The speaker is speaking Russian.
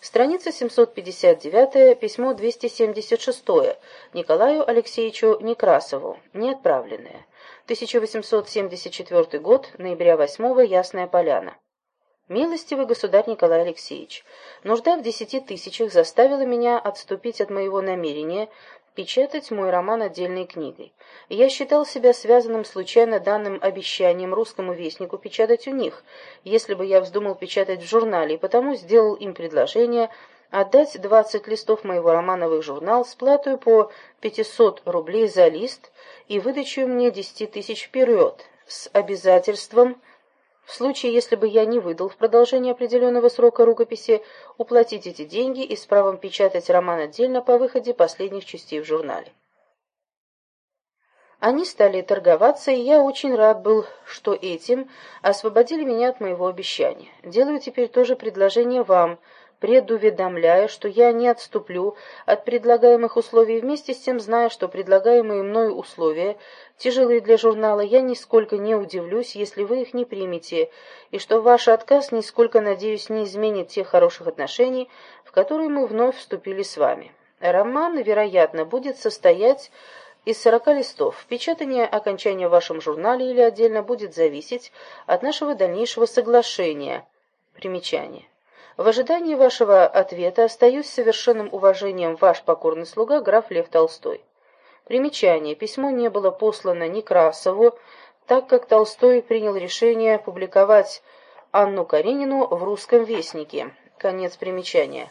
Страница 759, письмо 276 Николаю Алексеевичу Некрасову, неотправленное. 1874 год, ноября 8 Ясная Поляна. Милостивый государь Николай Алексеевич, нужда в десяти тысячах заставила меня отступить от моего намерения печатать мой роман отдельной книгой. Я считал себя связанным случайно данным обещанием русскому вестнику печатать у них, если бы я вздумал печатать в журнале, и потому сделал им предложение отдать 20 листов моего романа в их журнал с платой по 500 рублей за лист и выдачу мне 10 тысяч вперед, с обязательством в случае, если бы я не выдал в продолжение определенного срока рукописи, уплатить эти деньги и с правом печатать роман отдельно по выходе последних частей в журнале. Они стали торговаться, и я очень рад был, что этим освободили меня от моего обещания. Делаю теперь тоже предложение вам – предуведомляя, что я не отступлю от предлагаемых условий, вместе с тем зная, что предлагаемые мною условия тяжелые для журнала, я нисколько не удивлюсь, если вы их не примете, и что ваш отказ нисколько, надеюсь, не изменит тех хороших отношений, в которые мы вновь вступили с вами. Роман, вероятно, будет состоять из сорока листов. Печатание окончания в вашем журнале или отдельно будет зависеть от нашего дальнейшего соглашения. Примечание. В ожидании вашего ответа остаюсь с совершенным уважением ваш покорный слуга граф Лев Толстой. Примечание. Письмо не было послано Некрасову, так как Толстой принял решение публиковать Анну Каренину в «Русском вестнике». Конец примечания.